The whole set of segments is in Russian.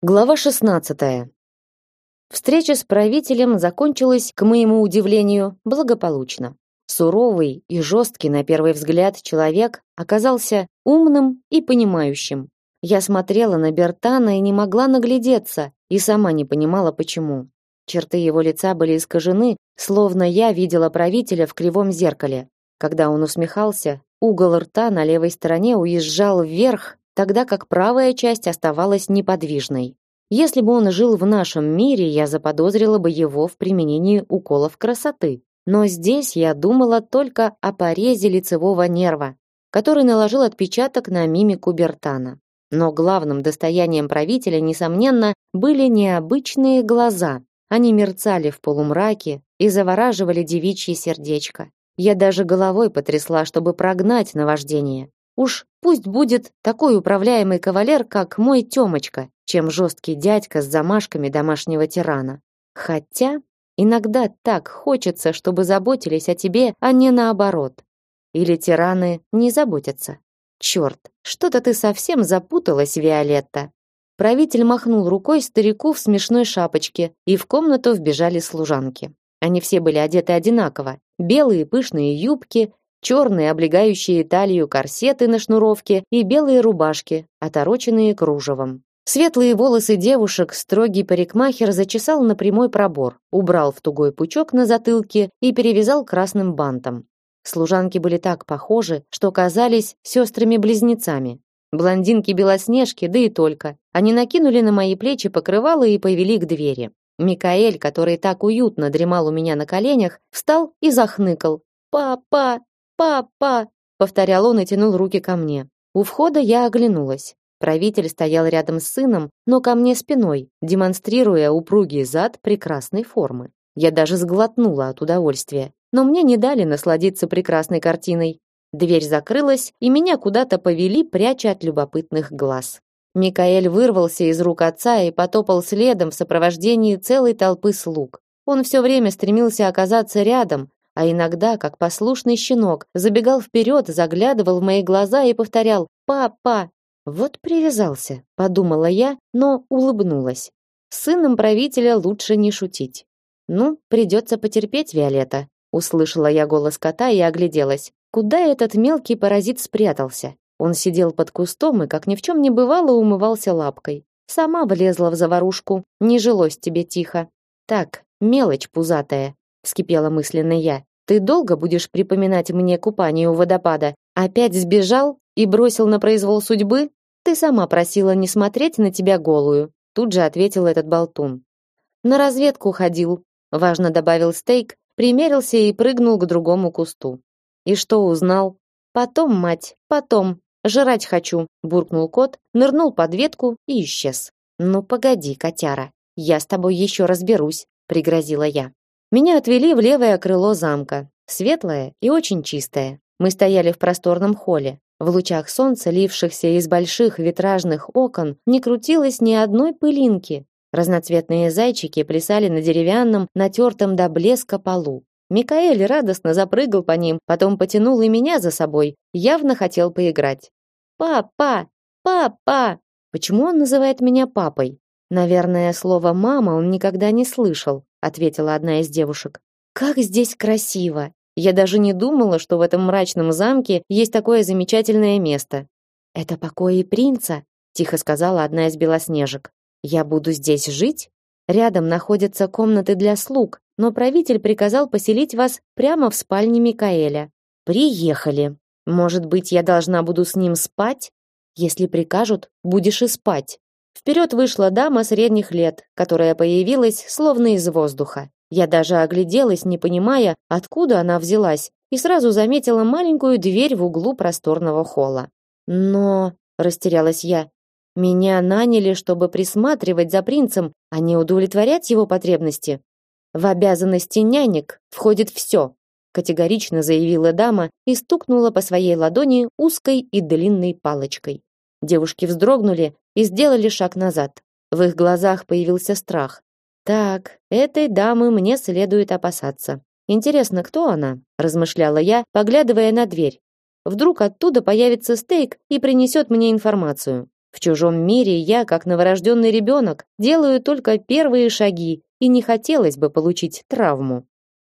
Глава 16. Встреча с правителем закончилась, к моему удивлению, благополучно. Суровый и жесткий на первый взгляд человек оказался умным и понимающим. Я смотрела на Бертана и не могла наглядеться, и сама не понимала почему. Черты его лица были искажены, словно я видела правителя в кривом зеркале. Когда он усмехался, угол рта на левой стороне уезжал вверх, тогда как правая часть оставалась неподвижной. Если бы он жил в нашем мире, я заподозрила бы его в применении уколов красоты. Но здесь я думала только о порезе лицевого нерва, который наложил отпечаток на мимику Бертана. Но главным достоянием правителя, несомненно, были необычные глаза. Они мерцали в полумраке и завораживали девичье сердечко. Я даже головой потрясла, чтобы прогнать наваждение. Уж пусть будет такой управляемый кавалер, как мой Тёмочка, чем жесткий дядька с замашками домашнего тирана. Хотя иногда так хочется, чтобы заботились о тебе, а не наоборот. Или тираны не заботятся. Черт, что-то ты совсем запуталась, Виолетта. Правитель махнул рукой старику в смешной шапочке, и в комнату вбежали служанки. Они все были одеты одинаково: белые пышные юбки, черные облегающие талию корсеты на шнуровке и белые рубашки, отороченные кружевом. Светлые волосы девушек строгий парикмахер зачесал на прямой пробор, убрал в тугой пучок на затылке и перевязал красным бантом. Служанки были так похожи, что казались сестрами-близнецами. Блондинки-белоснежки, да и только. Они накинули на мои плечи покрывало и повели к двери. Микаэль, который так уютно дремал у меня на коленях, встал и захныкал. «Папа! Папа!» повторял он и тянул руки ко мне. У входа я оглянулась. Правитель стоял рядом с сыном, но ко мне спиной, демонстрируя упругий зад прекрасной формы. Я даже сглотнула от удовольствия, но мне не дали насладиться прекрасной картиной. Дверь закрылась, и меня куда-то повели, пряча от любопытных глаз. Микаэль вырвался из рук отца и потопал следом в сопровождении целой толпы слуг. Он все время стремился оказаться рядом, а иногда, как послушный щенок, забегал вперед, заглядывал в мои глаза и повторял «Папа!». Вот привязался, подумала я, но улыбнулась. С сыном правителя лучше не шутить. Ну, придется потерпеть, Виолетта, услышала я голос кота и огляделась. Куда этот мелкий паразит спрятался? Он сидел под кустом и, как ни в чем не бывало, умывался лапкой. Сама влезла в заварушку. Не жилось тебе тихо. Так, мелочь пузатая, вскипела мысленно я. Ты долго будешь припоминать мне купание у водопада? Опять сбежал и бросил на произвол судьбы? Ты сама просила не смотреть на тебя голую, тут же ответил этот болтун. На разведку ходил, важно добавил Стейк, примерился и прыгнул к другому кусту. И что узнал? Потом, мать, потом. Жрать хочу, буркнул кот, нырнул под ветку и исчез. Ну погоди, котяра, я с тобой еще разберусь, пригрозила я. Меня отвели в левое крыло замка, светлое и очень чистое. Мы стояли в просторном холле. В лучах солнца, лившихся из больших витражных окон, не крутилось ни одной пылинки. Разноцветные зайчики плясали на деревянном, натертом до блеска полу. Микаэль радостно запрыгал по ним, потом потянул и меня за собой, явно хотел поиграть. «Папа! Папа!» Почему он называет меня папой? Наверное, слово «мама» он никогда не слышал ответила одна из девушек. Как здесь красиво. Я даже не думала, что в этом мрачном замке есть такое замечательное место. Это покои принца, тихо сказала одна из белоснежек. Я буду здесь жить? Рядом находятся комнаты для слуг, но правитель приказал поселить вас прямо в спальне Микаэля. Приехали. Может быть, я должна буду с ним спать? Если прикажут, будешь и спать. Вперед вышла дама средних лет, которая появилась словно из воздуха. Я даже огляделась, не понимая, откуда она взялась, и сразу заметила маленькую дверь в углу просторного холла. Но, растерялась я, меня наняли, чтобы присматривать за принцем, а не удовлетворять его потребности. В обязанности нянек входит все, категорично заявила дама и стукнула по своей ладони узкой и длинной палочкой. Девушки вздрогнули и сделали шаг назад. В их глазах появился страх. Так, этой дамы мне следует опасаться. Интересно, кто она? размышляла я, поглядывая на дверь. Вдруг оттуда появится стейк и принесет мне информацию. В чужом мире я, как новорожденный ребенок, делаю только первые шаги, и не хотелось бы получить травму.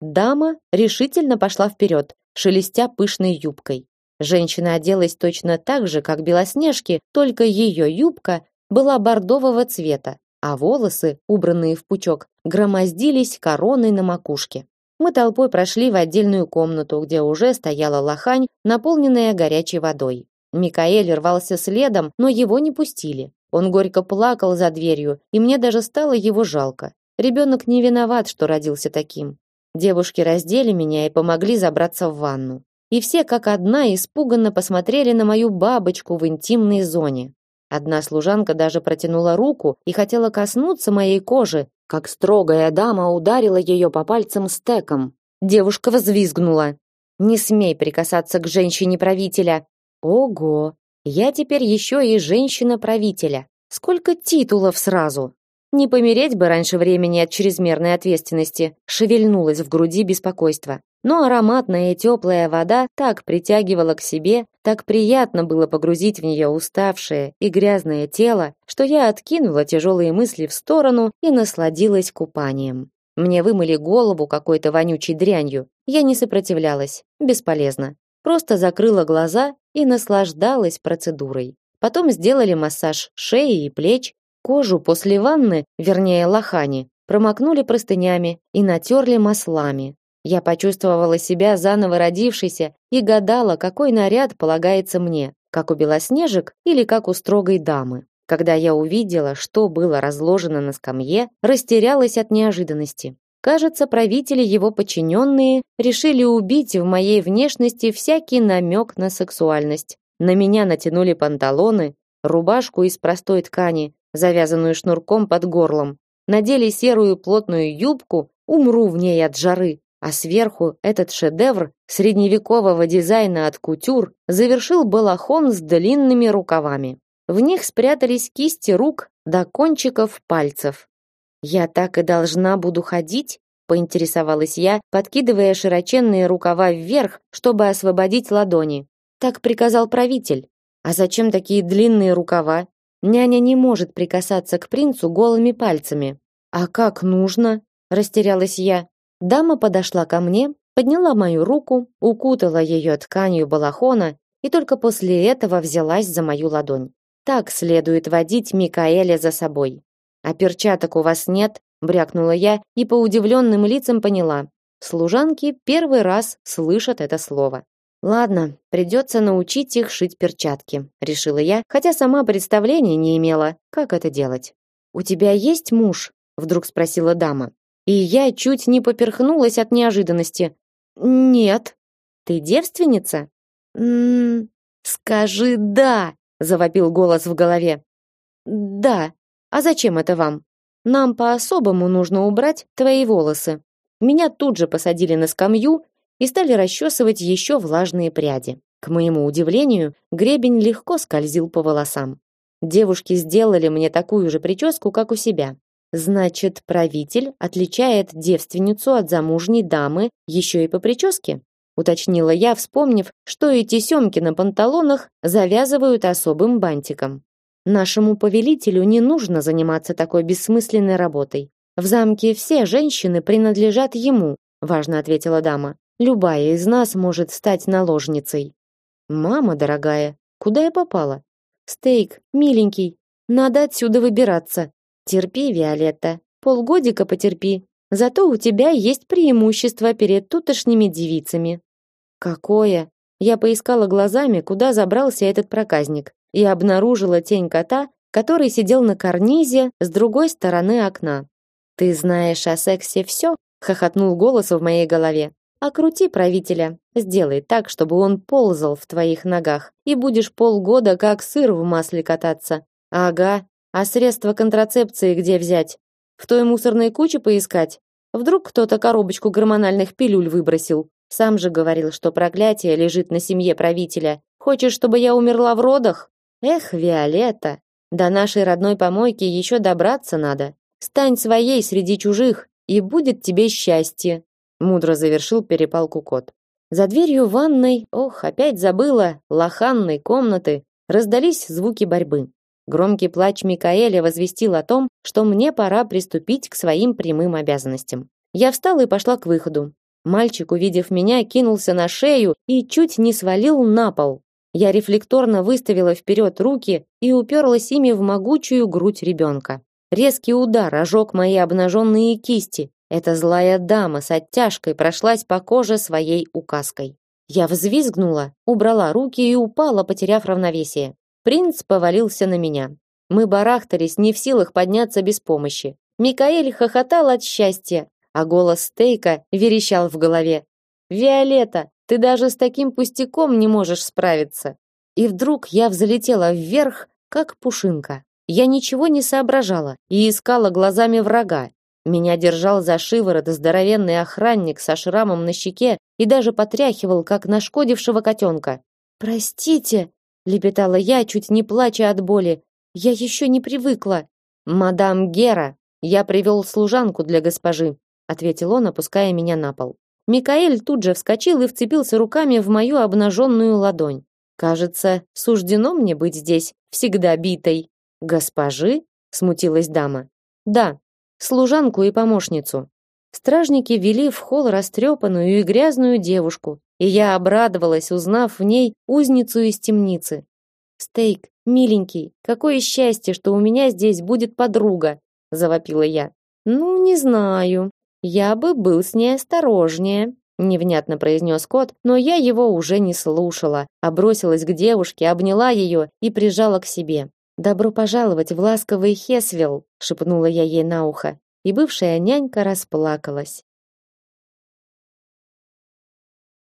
Дама решительно пошла вперед, шелестя пышной юбкой. Женщина оделась точно так же, как Белоснежки, только ее юбка была бордового цвета, а волосы, убранные в пучок, громоздились короной на макушке. Мы толпой прошли в отдельную комнату, где уже стояла лохань, наполненная горячей водой. Микаэль рвался следом, но его не пустили. Он горько плакал за дверью, и мне даже стало его жалко. Ребенок не виноват, что родился таким. Девушки раздели меня и помогли забраться в ванну. И все как одна испуганно посмотрели на мою бабочку в интимной зоне. Одна служанка даже протянула руку и хотела коснуться моей кожи, как строгая дама ударила ее по пальцам стеком. Девушка взвизгнула. «Не смей прикасаться к женщине правителя!» «Ого! Я теперь еще и женщина-правителя! Сколько титулов сразу!» Не помереть бы раньше времени от чрезмерной ответственности, шевельнулось в груди беспокойство. Но ароматная и теплая вода так притягивала к себе, так приятно было погрузить в нее уставшее и грязное тело, что я откинула тяжелые мысли в сторону и насладилась купанием. Мне вымыли голову какой-то вонючей дрянью. Я не сопротивлялась. Бесполезно. Просто закрыла глаза и наслаждалась процедурой. Потом сделали массаж шеи и плеч, Кожу после ванны, вернее лохани, промокнули простынями и натерли маслами. Я почувствовала себя заново родившейся и гадала, какой наряд полагается мне, как у белоснежек или как у строгой дамы. Когда я увидела, что было разложено на скамье, растерялась от неожиданности. Кажется, правители его подчиненные решили убить в моей внешности всякий намек на сексуальность. На меня натянули панталоны, рубашку из простой ткани, завязанную шнурком под горлом. Надели серую плотную юбку, умру в ней от жары, а сверху этот шедевр средневекового дизайна от кутюр завершил балахон с длинными рукавами. В них спрятались кисти рук до кончиков пальцев. Я так и должна буду ходить, поинтересовалась я, подкидывая широченные рукава вверх, чтобы освободить ладони. Так приказал правитель. А зачем такие длинные рукава? Няня не может прикасаться к принцу голыми пальцами. А как нужно? растерялась я. Дама подошла ко мне, подняла мою руку, укутала ее тканью балахона и только после этого взялась за мою ладонь. Так следует водить Микаэля за собой. А перчаток у вас нет? брякнула я и по удивленным лицам поняла. Служанки первый раз слышат это слово. Ладно, придется научить их шить перчатки, решила я, хотя сама представления не имела, как это делать. У тебя есть муж? вдруг спросила дама. И я чуть не поперхнулась от неожиданности. Нет. Ты девственница? М скажи да, завопил голос в голове. Да. А зачем это вам? Нам по-особому нужно убрать твои волосы. Меня тут же посадили на скамью и стали расчесывать еще влажные пряди. К моему удивлению, гребень легко скользил по волосам. Девушки сделали мне такую же прическу, как у себя. Значит, правитель отличает девственницу от замужней дамы еще и по прическе? уточнила я, вспомнив, что и тесемки на панталонах завязывают особым бантиком. Нашему повелителю не нужно заниматься такой бессмысленной работой. В замке все женщины принадлежат ему, важно ответила дама. Любая из нас может стать наложницей. Мама дорогая, куда я попала? Стейк, миленький, надо отсюда выбираться. Терпи, Виолетта, полгодика потерпи. Зато у тебя есть преимущество перед тутошними девицами. Какое? Я поискала глазами, куда забрался этот проказник, и обнаружила тень кота, который сидел на карнизе с другой стороны окна. Ты знаешь о сексе все? хохотнул голос в моей голове. Окрути правителя, сделай так, чтобы он ползал в твоих ногах, и будешь полгода как сыр в масле кататься. Ага. А средства контрацепции где взять? В той мусорной куче поискать? Вдруг кто-то коробочку гормональных пилюль выбросил? Сам же говорил, что проклятие лежит на семье правителя. Хочешь, чтобы я умерла в родах? Эх, Виолетта, до нашей родной помойки еще добраться надо. Стань своей среди чужих, и будет тебе счастье мудро завершил перепалку кот. За дверью ванной, ох, опять забыла, лоханной комнаты, раздались звуки борьбы. Громкий плач Микаэля возвестил о том, что мне пора приступить к своим прямым обязанностям. Я встала и пошла к выходу. Мальчик, увидев меня, кинулся на шею и чуть не свалил на пол. Я рефлекторно выставила вперед руки и уперлась ими в могучую грудь ребенка. Резкий удар ожег мои обнаженные кисти. Эта злая дама с оттяжкой прошлась по коже своей указкой. Я взвизгнула, убрала руки и упала, потеряв равновесие. Принц повалился на меня. Мы барахтались, не в силах подняться без помощи. Микаэль хохотал от счастья, а голос Стейка верещал в голове. «Виолетта, ты даже с таким пустяком не можешь справиться!» И вдруг я взлетела вверх, как пушинка. Я ничего не соображала и искала глазами врага. Меня держал за шиворот здоровенный охранник со шрамом на щеке и даже потряхивал, как нашкодившего котенка. «Простите!» — лепетала я, чуть не плача от боли. «Я еще не привыкла!» «Мадам Гера, я привел служанку для госпожи», ответил он, опуская меня на пол. Микаэль тут же вскочил и вцепился руками в мою обнаженную ладонь. Кажется, суждено мне быть здесь всегда битой. Госпожи? смутилась дама. Да, служанку и помощницу. Стражники вели в холл растрепанную и грязную девушку, и я обрадовалась, узнав в ней узницу из темницы. Стейк, миленький, какое счастье, что у меня здесь будет подруга, завопила я. Ну, не знаю, я бы был с ней осторожнее, невнятно произнес кот, но я его уже не слушала, а бросилась к девушке, обняла ее и прижала к себе. Добро пожаловать в ласковый Хесвилл, шепнула я ей на ухо, и бывшая нянька расплакалась.